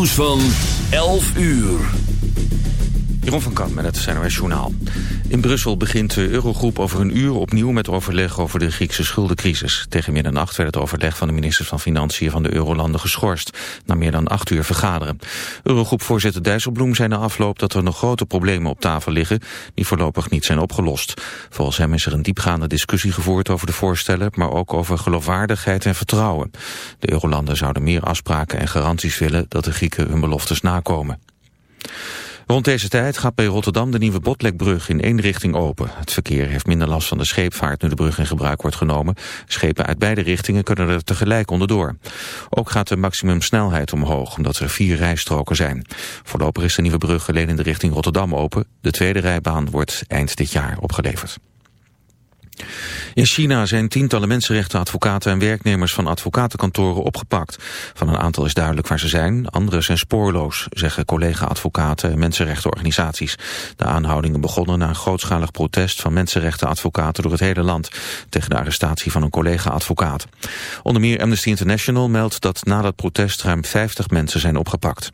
nieuws van 11 uur. Jeroen van Kamp met het CNRS Journaal. In Brussel begint de Eurogroep over een uur opnieuw met overleg over de Griekse schuldencrisis. Tegen middernacht werd het overleg van de ministers van Financiën van de Eurolanden geschorst. Na meer dan acht uur vergaderen. Eurogroepvoorzitter Dijsselbloem zei na afloop dat er nog grote problemen op tafel liggen die voorlopig niet zijn opgelost. Volgens hem is er een diepgaande discussie gevoerd over de voorstellen, maar ook over geloofwaardigheid en vertrouwen. De Eurolanden zouden meer afspraken en garanties willen dat de Grieken hun beloftes nakomen. Rond deze tijd gaat bij Rotterdam de nieuwe Botlekbrug in één richting open. Het verkeer heeft minder last van de scheepvaart nu de brug in gebruik wordt genomen. Schepen uit beide richtingen kunnen er tegelijk onderdoor. Ook gaat de maximumsnelheid omhoog, omdat er vier rijstroken zijn. Voorlopig is de nieuwe brug alleen in de richting Rotterdam open. De tweede rijbaan wordt eind dit jaar opgeleverd. In China zijn tientallen mensenrechtenadvocaten en werknemers van advocatenkantoren opgepakt. Van een aantal is duidelijk waar ze zijn, anderen zijn spoorloos, zeggen collega-advocaten en mensenrechtenorganisaties. De aanhoudingen begonnen na een grootschalig protest van mensenrechtenadvocaten door het hele land tegen de arrestatie van een collega-advocaat. Onder meer Amnesty International meldt dat na dat protest ruim 50 mensen zijn opgepakt.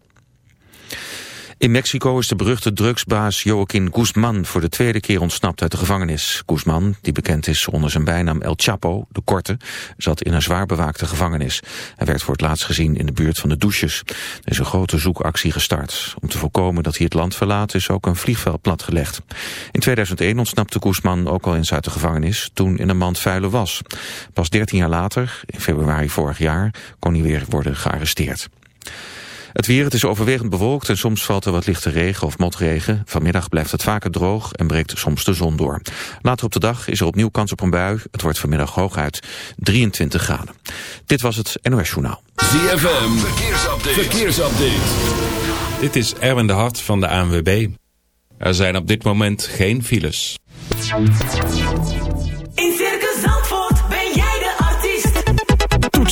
In Mexico is de beruchte drugsbaas Joaquin Guzman voor de tweede keer ontsnapt uit de gevangenis. Guzman, die bekend is onder zijn bijnaam El Chapo, de Korte, zat in een zwaar bewaakte gevangenis. Hij werd voor het laatst gezien in de buurt van de douches. Er is een grote zoekactie gestart. Om te voorkomen dat hij het land verlaat is ook een vliegveld platgelegd. In 2001 ontsnapte Guzman ook al eens uit de gevangenis, toen in een mand vuile was. Pas 13 jaar later, in februari vorig jaar, kon hij weer worden gearresteerd. Het weer, het is overwegend bewolkt en soms valt er wat lichte regen of motregen. Vanmiddag blijft het vaker droog en breekt soms de zon door. Later op de dag is er opnieuw kans op een bui. Het wordt vanmiddag hooguit 23 graden. Dit was het NOS Journaal. ZFM, verkeersupdate. verkeersupdate. Dit is Erwin de Hart van de ANWB. Er zijn op dit moment geen files.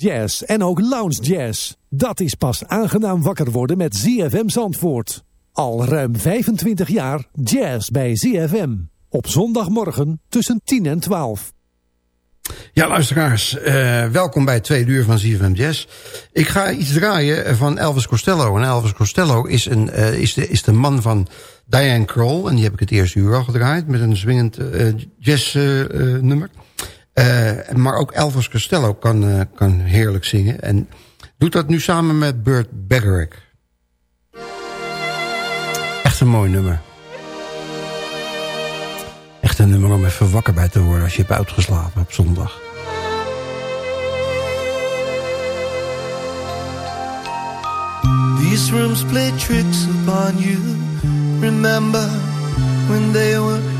Jazz en ook lounge jazz. Dat is pas aangenaam wakker worden met ZFM Zandvoort. Al ruim 25 jaar jazz bij ZFM. Op zondagmorgen tussen 10 en 12. Ja, luisteraars, uh, welkom bij tweede uur van ZFM Jazz. Ik ga iets draaien van Elvis Costello. En Elvis Costello is, een, uh, is, de, is de man van Diane Kroll. En die heb ik het eerste uur al gedraaid met een swingend uh, jazznummer. Uh, maar ook Elvis Costello kan, uh, kan heerlijk zingen. En doet dat nu samen met Burt Bacharach. Echt een mooi nummer. Echt een nummer om even wakker bij te worden als je hebt uitgeslapen op zondag. These rooms play tricks upon you. Remember when they were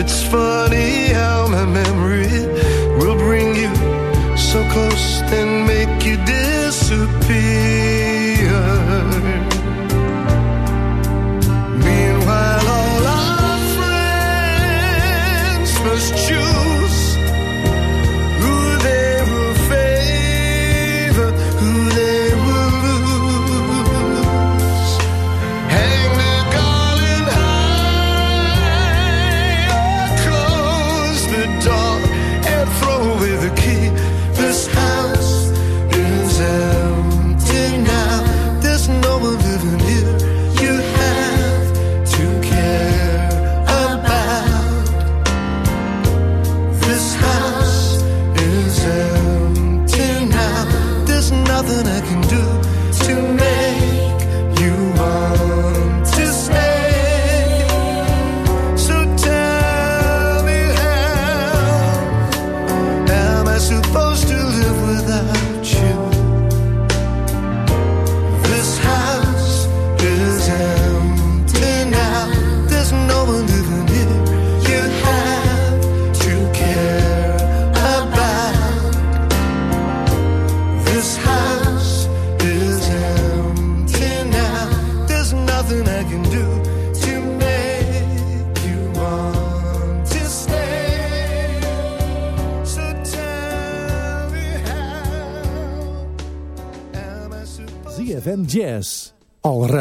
It's funny how my memory will bring you so close and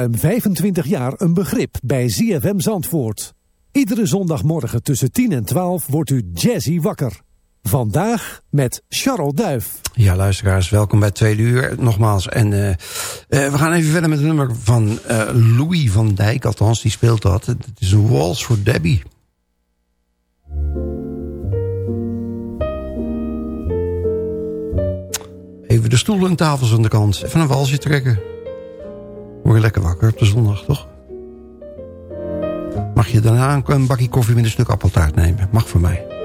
ruim 25 jaar een begrip bij ZFM Zandvoort. Iedere zondagmorgen tussen 10 en 12 wordt u jazzy wakker. Vandaag met Charles Duif. Ja, luisteraars, welkom bij Tweede Uur nogmaals. En eh, eh, we gaan even verder met het nummer van eh, Louis van Dijk. Althans, die speelt dat. Het is een Waltz voor Debbie. Even de stoelen en tafels aan de kant. Even een walsje trekken. Word je lekker wakker op de zondag, toch? Mag je daarna een bakje koffie met een stuk appeltaart nemen? Mag voor mij.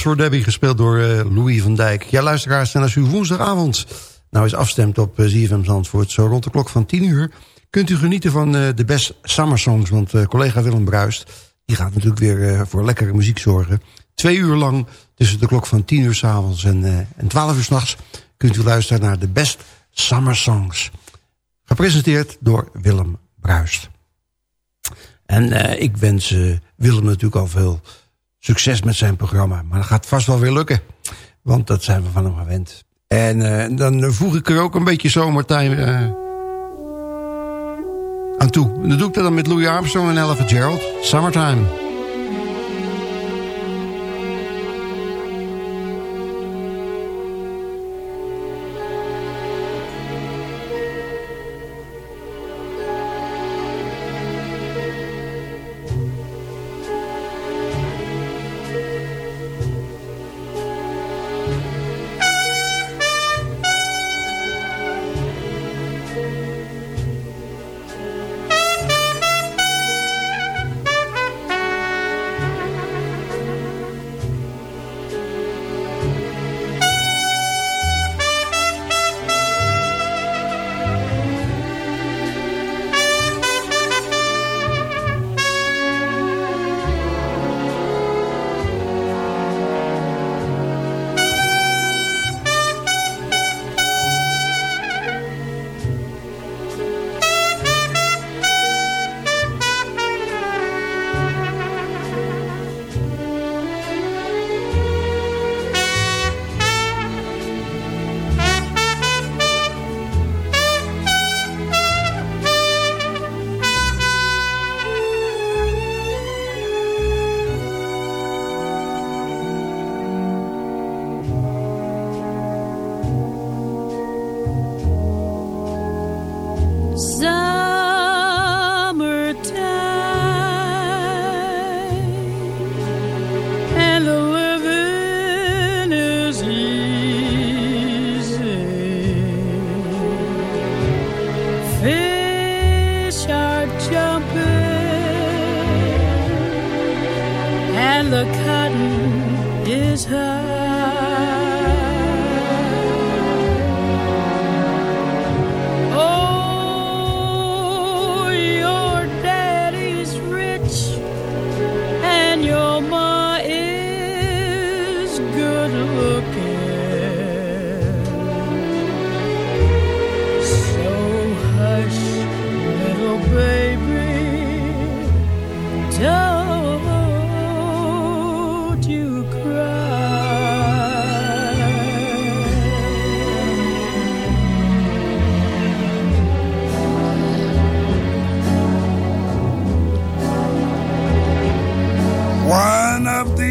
For Debbie, gespeeld door eh, Louis van Dijk. Ja, luisteraars, en als u woensdagavond nou eens afstemt op uh, ZFM Zandvoort... zo rond de klok van 10 uur... kunt u genieten van eh, de best summer songs. Want eh, collega Willem Bruist die gaat natuurlijk weer eh, voor lekkere muziek zorgen. Twee uur lang, tussen de klok van 10 uur s'avonds en, eh, en 12 uur s'nachts... kunt u luisteren naar de best summer songs. Gepresenteerd door Willem Bruist. En eh, ik wens eh, Willem natuurlijk al veel succes met zijn programma. Maar dat gaat vast wel weer lukken. Want dat zijn we van hem gewend. En eh, dan voeg ik er ook een beetje zomertime eh, aan toe. En dan doe ik dat dan met Louis Armstrong en Ella. Summertime. Summertime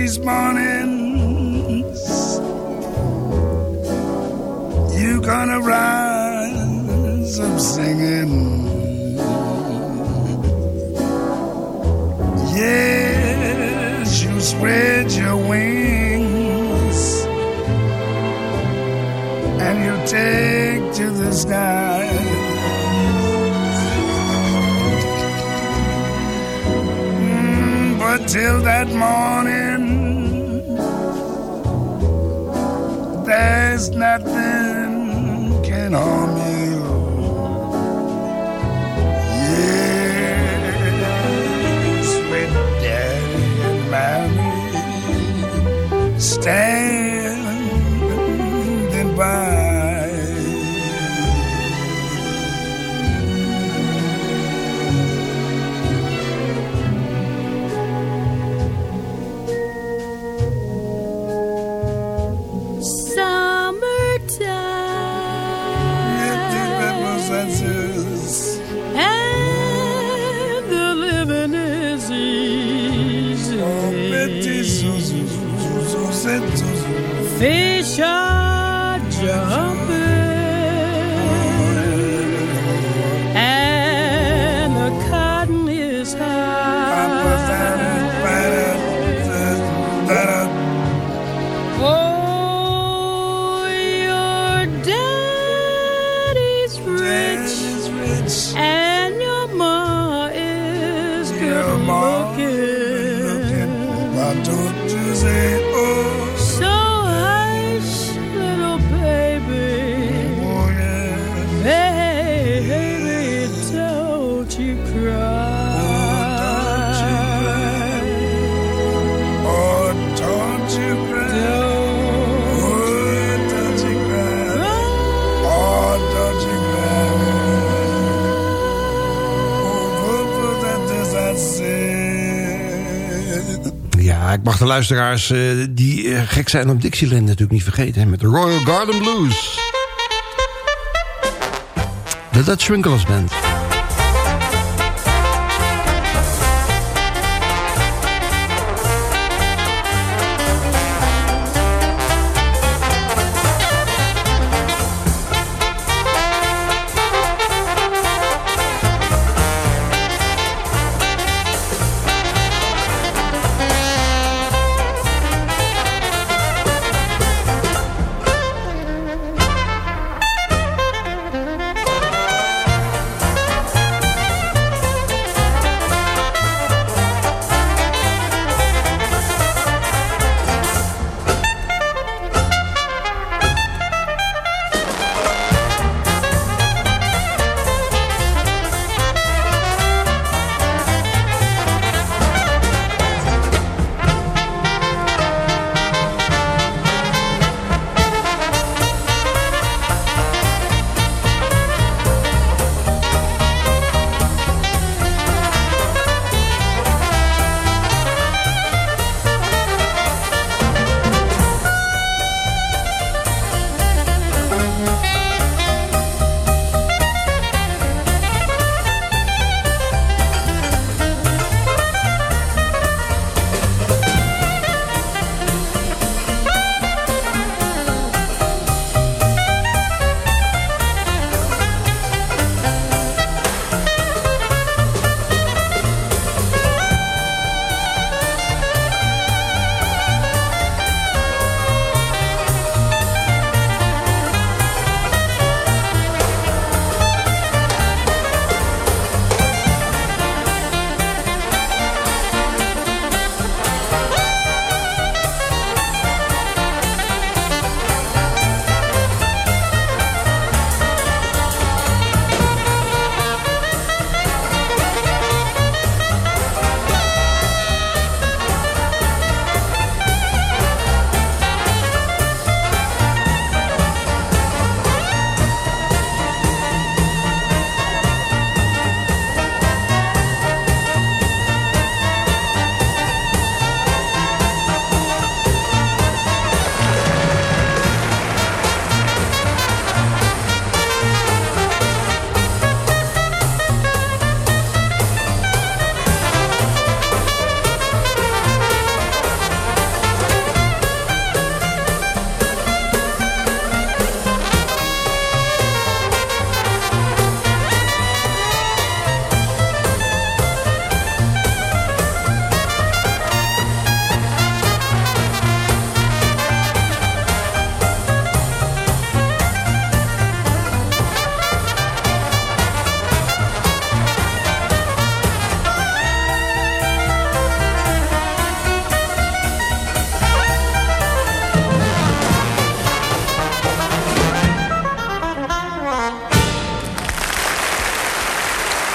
these mornings, you gonna rise up singing. Yes, you spread your wings and you take to the sky. Mm, But till that morning, there's nothing can harm you. Yes, with daddy and mommy standing de luisteraars eh, die eh, gek zijn op Dixieland natuurlijk niet vergeten. Met de Royal Garden Blues. De Dutch Winkelers Band.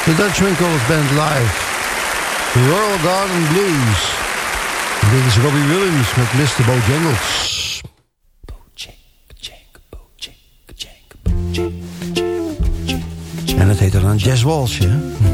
De Dutch Winkles Band live. Royal Garden Blues. Dit is Robbie Williams met Mr. Bojangles. En dat heet dan Jazz Walsh, hè?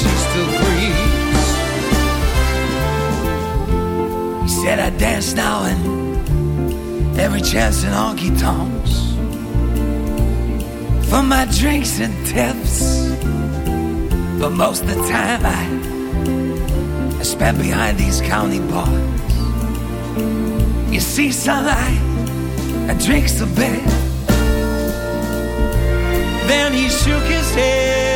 she still breathes. He said I dance now and every chance in honky tonks for my drinks and tips. But most of the time I, I spend behind these county bars. You see, sunlight, I drinks a bit. Then he shook his head.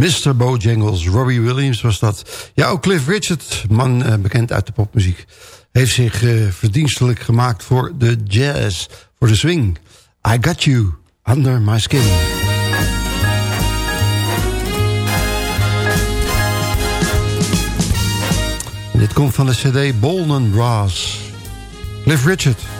Mr. Bojangles, Robbie Williams was dat. Ja, ook Cliff Richard, man eh, bekend uit de popmuziek... heeft zich eh, verdienstelijk gemaakt voor de jazz, voor de swing. I Got You, Under My Skin. Dit komt van de cd Bolden Brass. Cliff Richard.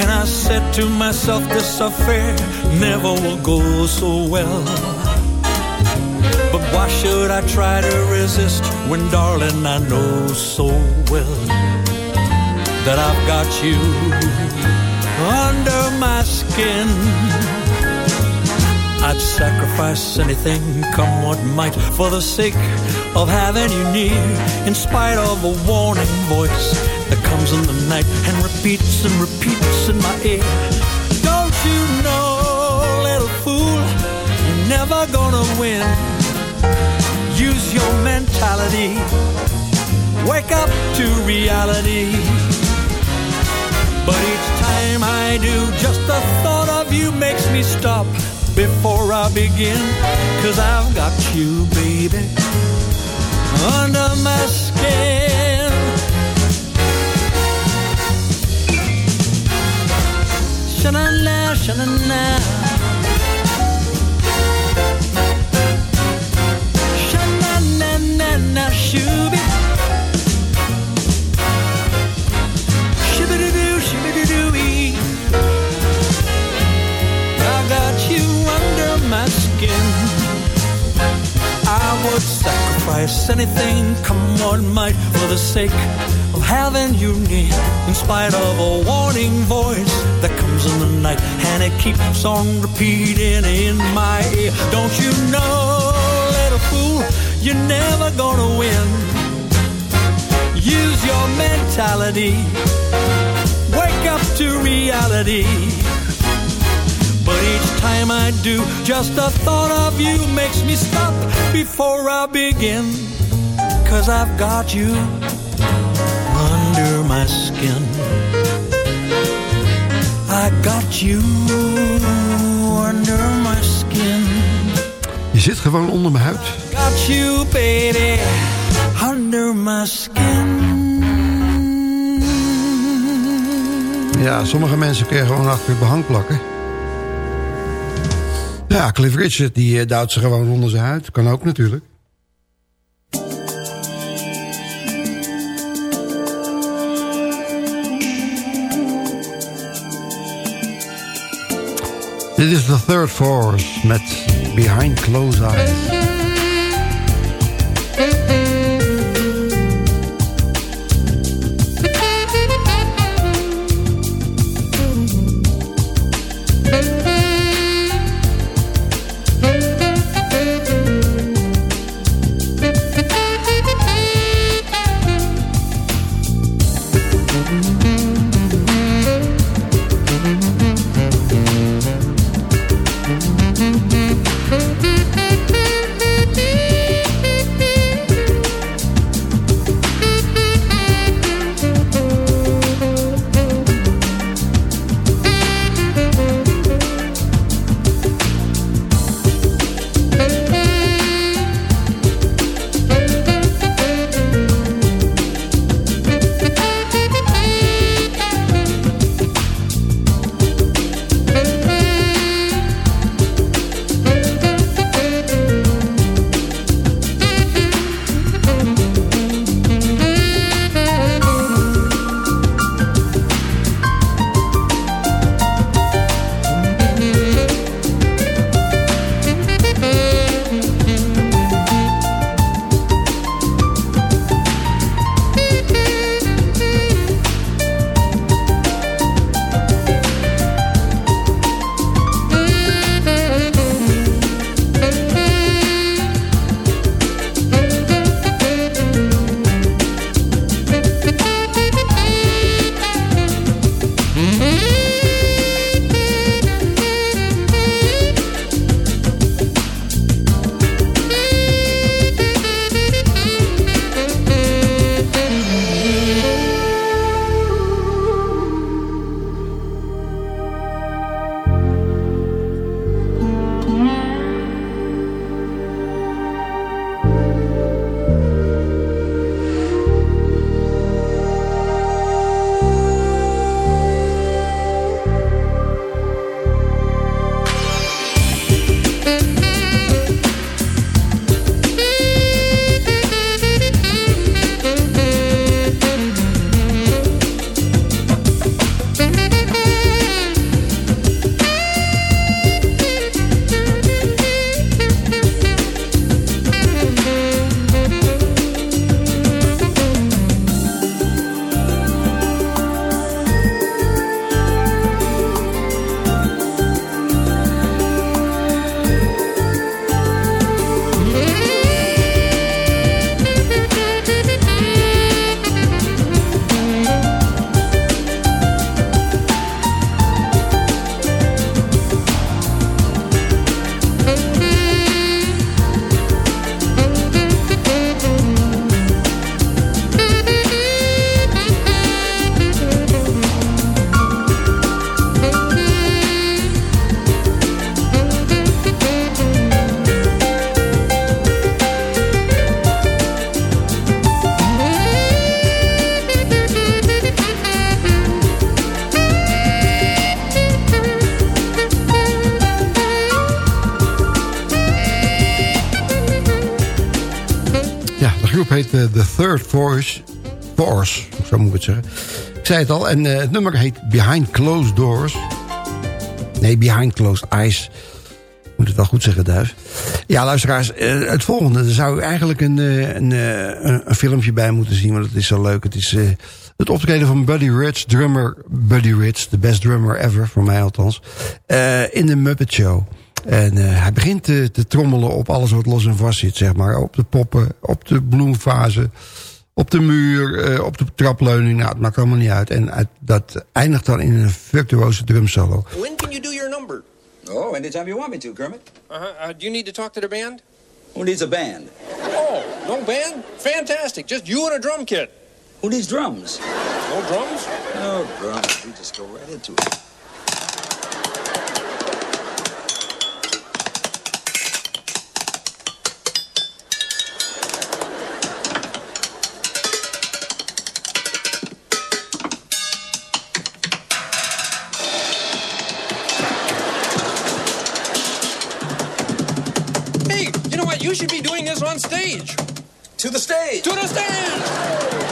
And I said to myself, this affair never will go so well. But why should I try to resist when, darling, I know so well that I've got you under my skin? I'd sacrifice anything, come what might, for the sake of having you near, in spite of a warning voice that comes in the night and repeats and repeats in my ear. Don't you know, little fool, you're never gonna win. Use your mentality, wake up to reality. But each time I do, just the thought of you makes me stop before I begin. Cause I've got you, baby, under my Sha-na-na. Anything, come what might, for the sake of having you near. In spite of a warning voice that comes in the night and it keeps on repeating in my ear. Don't you know, little fool, you're never gonna win. Use your mentality, wake up to reality. But each time I do, just the thought of you makes me stop before I begin. Cause I've got you under my skin. I got you under my skin. Je zit gewoon onder mijn huid. Got you, baby, under my skin. Ja, sommige mensen kunnen gewoon achter het behang plakken. Ja, Cliff Richard, die eh, duwt ze gewoon onder zijn huid. Kan ook natuurlijk. Dit is The Third Force met Behind Closed Eyes. Heet eh, The Third Force. Force, zo moet ik het zeggen. Ik zei het al, en eh, het nummer heet Behind Closed Doors. Nee, Behind Closed Eyes. Moet het wel goed zeggen, Duif. Ja, luisteraars, eh, het volgende. Zou eigenlijk een, een, een, een filmpje bij moeten zien, want het is zo leuk. Het is het optreden van Buddy Rich, drummer Buddy Rich. De best drummer ever, voor mij althans. in de Muppet Show. En eh, hij begint te, te trommelen op alles wat los en vast zit, zeg maar. Op de poppen, op de bloemfase, op de muur, eh, op de trapleuning. Nou, het maakt allemaal niet uit. En uit- dat eindigt dan in een virtuoze drumsolo. When can you do your number? Oh, anytime you want me to, Kermit. Uh-huh. Uh, do you need to talk to the band? Who needs a band? Oh, no band? Fantastic. Just you and a drum kit. Who needs drums? No drums? No drums. We just go right into it. You should be doing this on stage. To the stage. To the stage!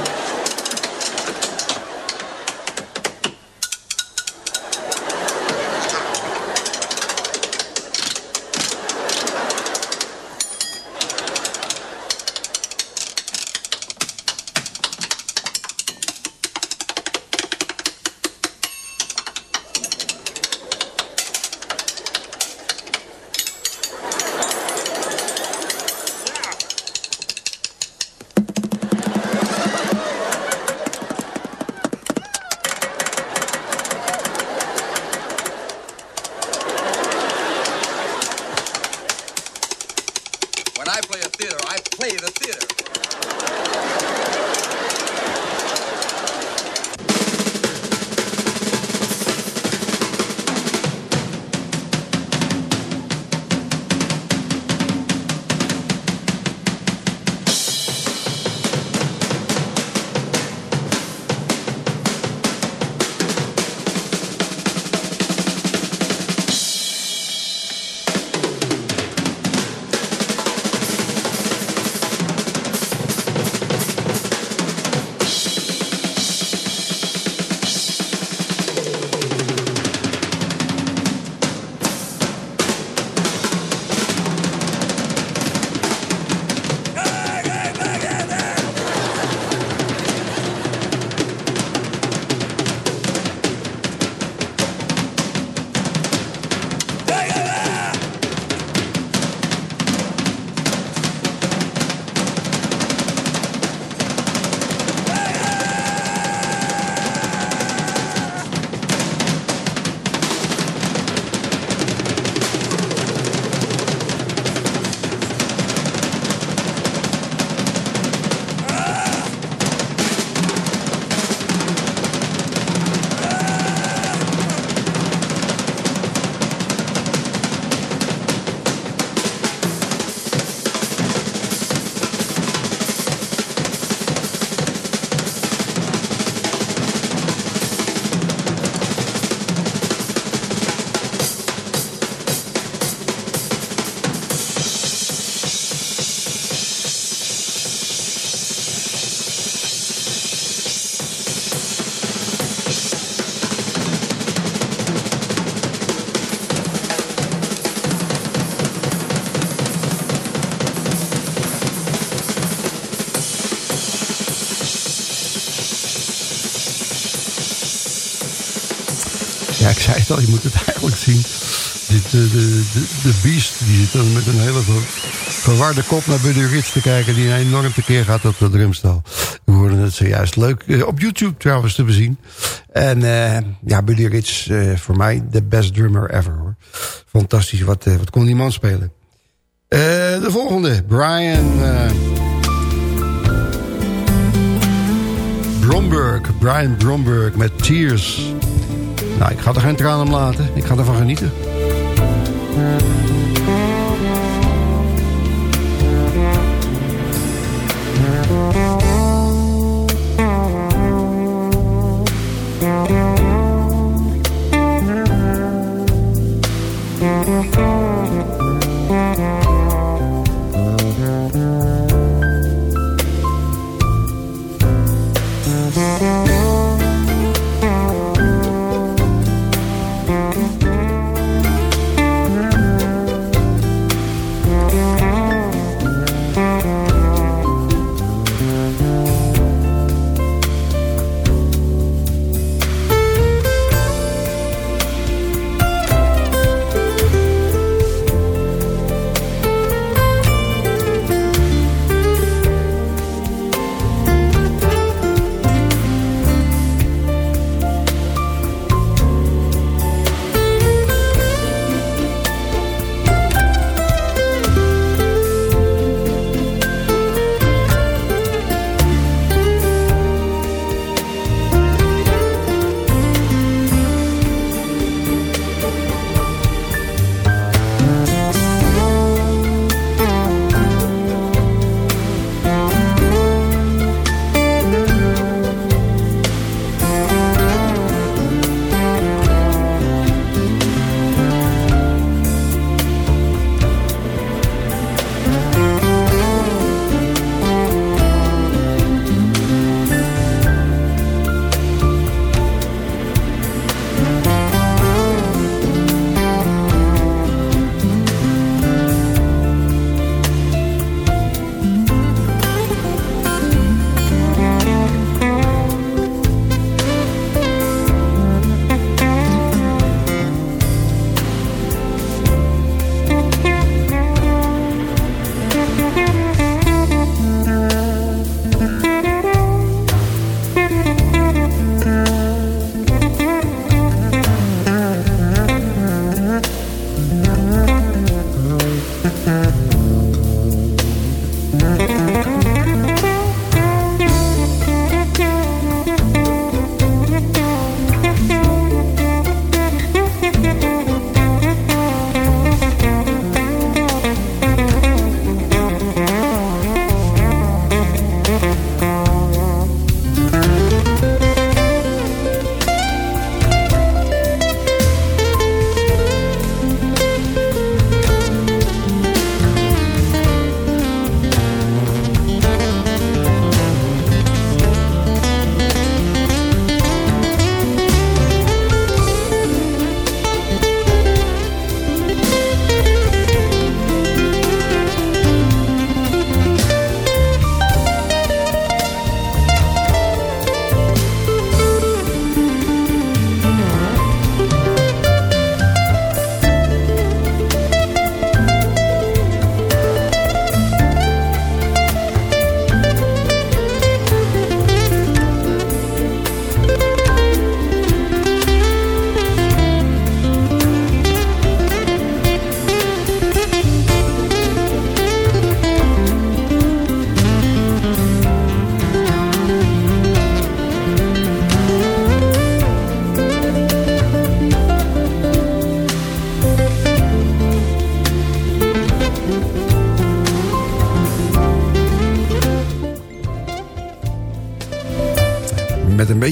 Al, je moet het eigenlijk zien. Dit, de, de, de Beast die zit dan met een hele ver- verwarde kop naar Buddy Rich te kijken... die enorm tekeer gaat op de drumstal. We hoorden het zojuist leuk. eh, op YouTube trouwens te bezien. En eh, ja, Buddy Rich, eh, voor mij de best drummer ever. hoor. Fantastisch, wat, wat kon die man spelen. De volgende, Brian... Bromberg, Brian Bromberg met Tears. Nou, ik ga er geen tranen om laten. Ik ga ervan genieten.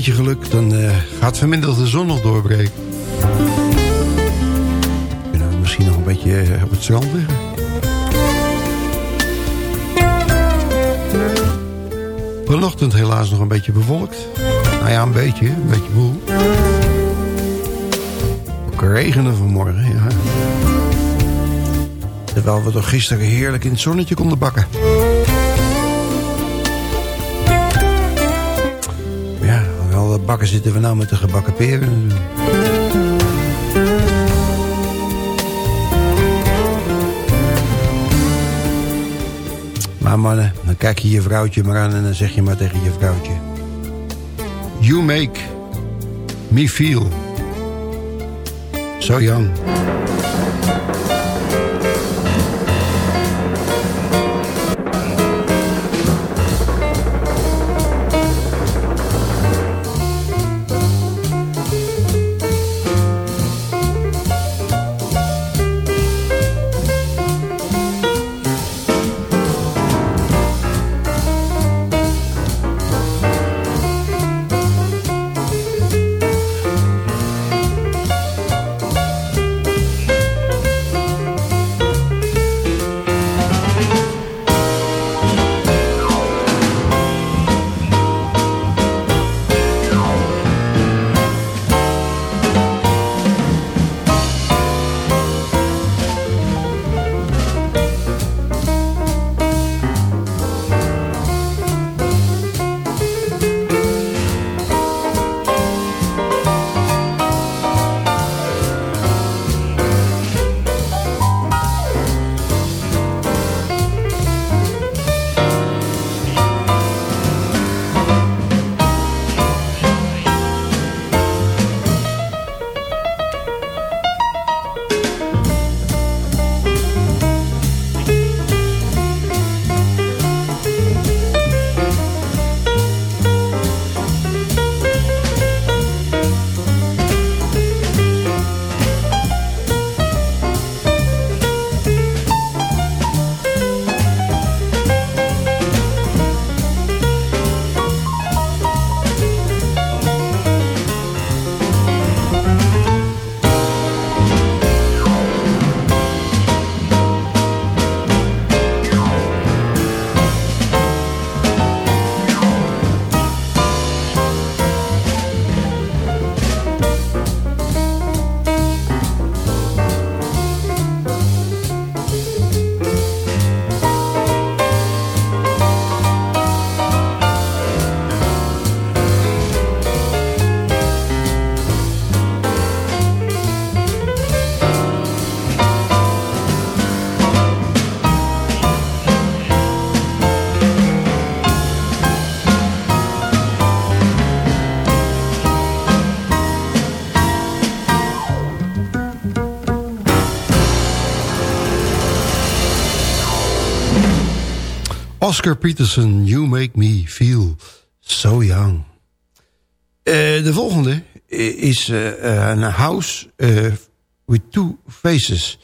Beetje geluk, dan eh, gaat vanmiddag de zon nog doorbreken. Kunnen we misschien nog een beetje eh, op het strand liggen. Vanochtend helaas nog een beetje bewolkt. Nou ja, een beetje, een beetje moe. Ook regenen vanmorgen, ja. Terwijl we toch gisteren heerlijk in het zonnetje konden bakken. Bakken zitten we nou met de gebakken peren. Maar mannen, dan kijk je je vrouwtje maar aan en dan zeg je maar tegen je vrouwtje. You make me feel so young. Oscar Peterson, You Make Me Feel So Young. Eh, de volgende is eh, een house eh, with two faces.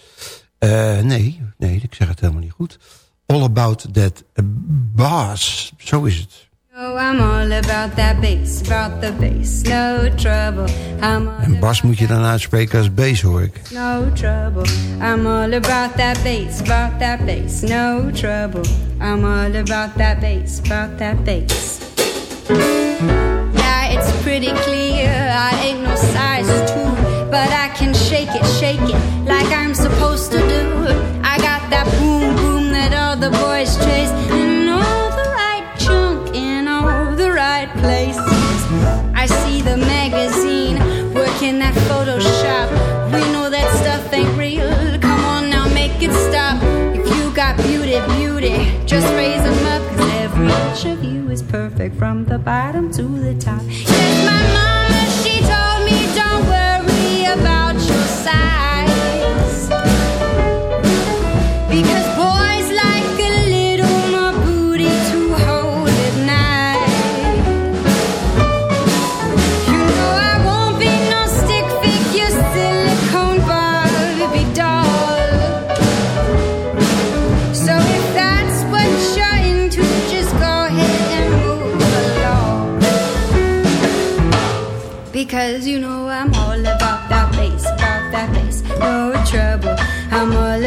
Nee, nee, ik zeg het helemaal niet goed. All About That Bass, zo is het. Oh, I'm all about that bass, about the bass, no trouble. En Bas moet je dan uitspreken als bass, hoor ik. no trouble. I'm all about that bass, about that bass, no trouble. I'm all about that bass, about that bass. Yeah, it's pretty clear I ain't no size two, but I can shake it, shake it perfect from the bottom to the top.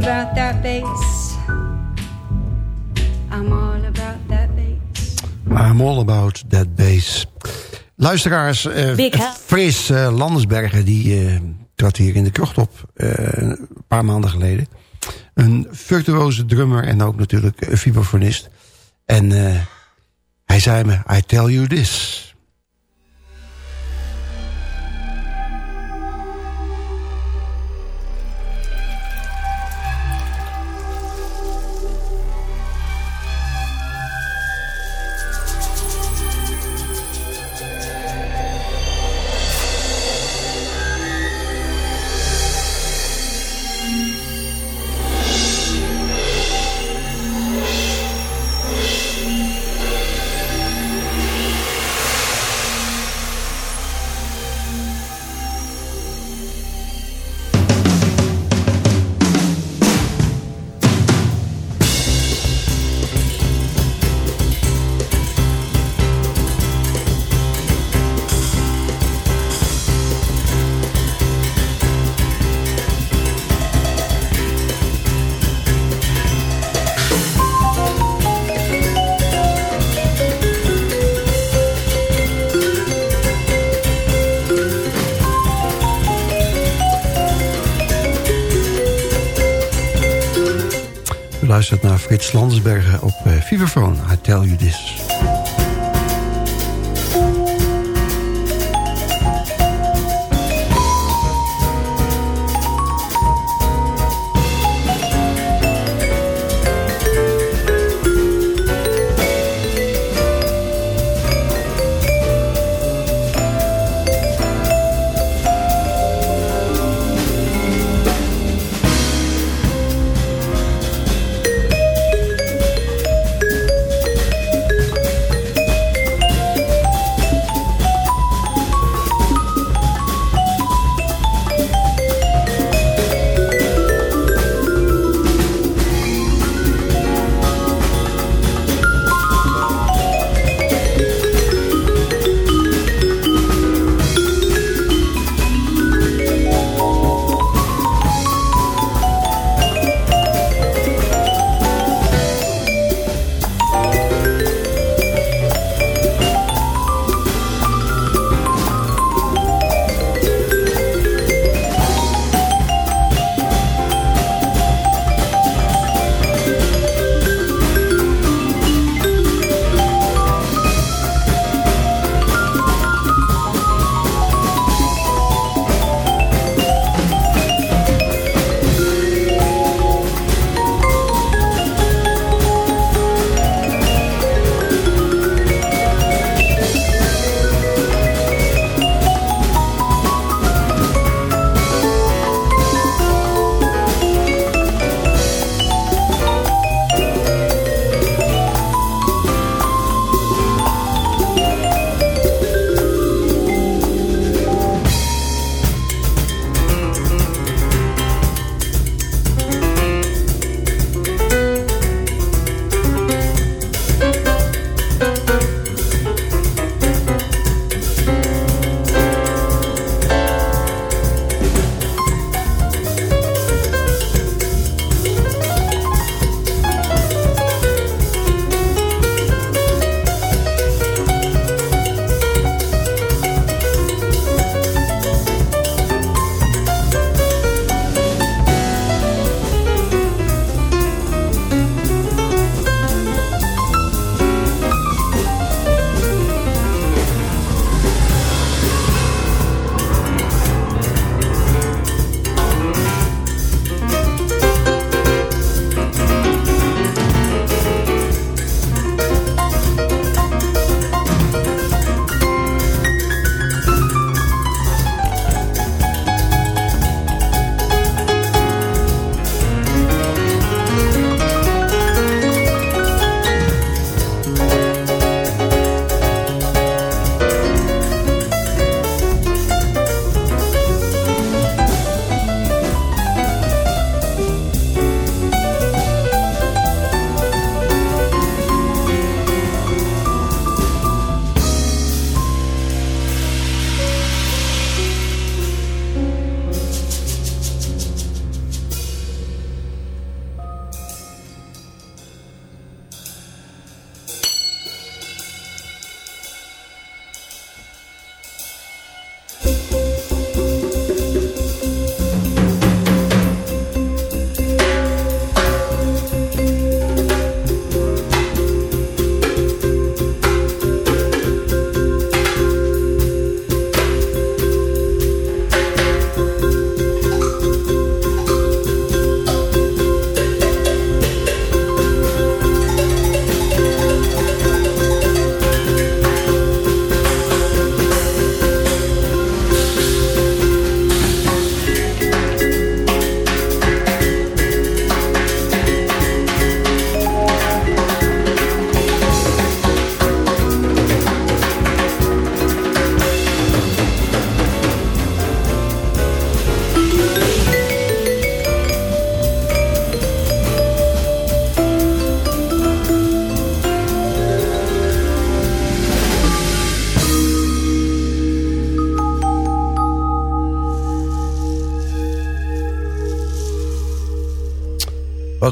About that bass. I'm all about that bass. I'm all about that bass. Luisteraars, eh. Fris eh, Landersbergen... die eh trad hier in de krocht op eh, een paar maanden geleden. Een virtuoze drummer en ook natuurlijk een vibrafonist. En eh, hij zei me, I tell you this... Landsbergen op uh. I tell you this.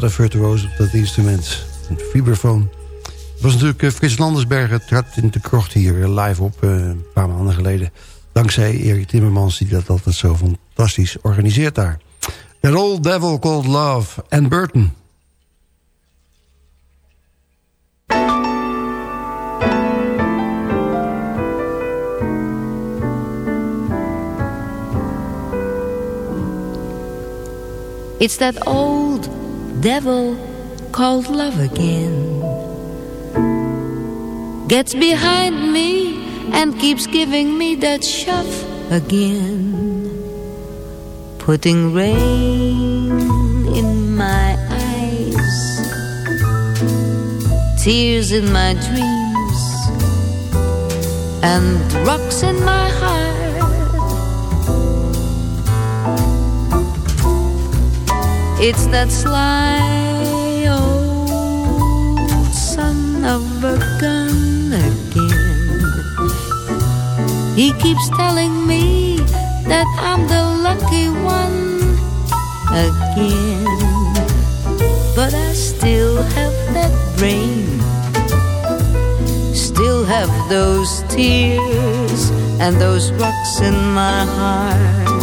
wat een virtuoos op dat instrument. Een vibrafoon. Het was natuurlijk eh, Frits Landersberg. Het had in de krocht hier live op eh, een paar maanden geleden. Dankzij Erik Timmermans die dat altijd zo fantastisch organiseert daar. The Old Devil Called Love en Burton. It's that old devil called love again. Gets behind me and keeps giving me that shove again. Putting rain in my eyes, tears in my dreams, and rocks in my heart. It's that sly old son of a gun again. He keeps telling me that I'm the lucky one again. But I still have that brain, still have those tears and those rocks in my heart.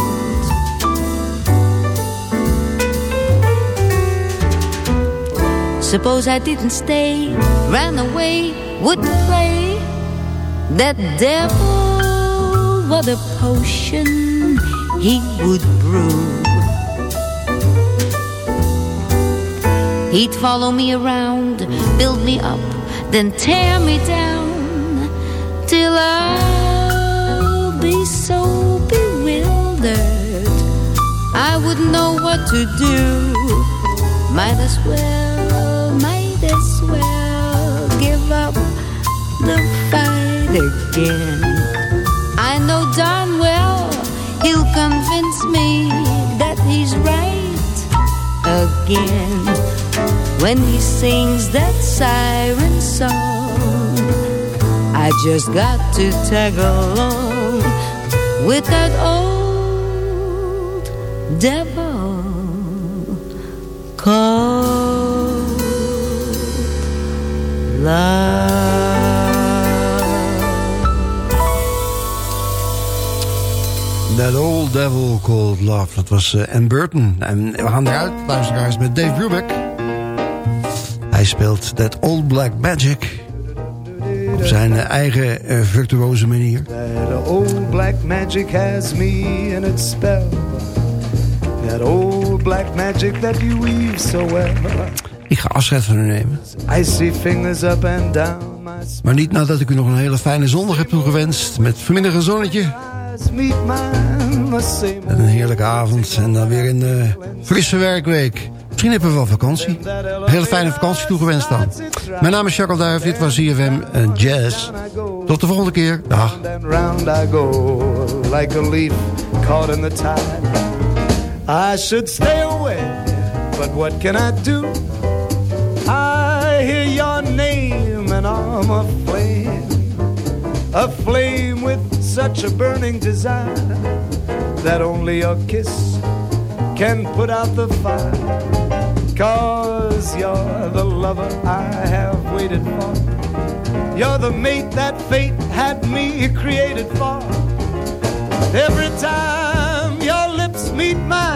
Suppose I didn't stay, ran away, wouldn't play. That devil, what a potion he would brew. He'd follow me around, build me up, then tear me down till I'll be so bewildered. I wouldn't know what to do. Might as well, the fight again. I know darn well he'll convince me that he's right again when he sings that siren song. I just got to tag along with that old devil called That Old Devil Called Love. Dat was uh, Ann Burton. En we gaan eruit, luisteraars, met Dave Brubeck. Hij speelt That Old Black Magic. Op zijn uh, eigen uh, virtuoze manier. That old black magic has me in its spell. That old black magic that you weave so well. Ik ga afscheid van u nemen. I see fingers up and down Maar niet nadat ik u nog een hele fijne zondag heb toegewenst. Met vanmiddag een zonnetje. En een heerlijke avond. En dan weer een uh, frisse werkweek. Misschien hebben we wel vakantie. Een hele fijne vakantie toegewenst dan. Mijn naam is Jacques Duif. Dit was CFM uh, Jazz. Tot de volgende keer. Dag. I should stay away, but what can I do? I hear your name and I'm aflame with such a burning desire that only your kiss can put out the fire. Cause you're the lover I have waited for. You're the mate that fate had me created for. Every time your lips meet mine,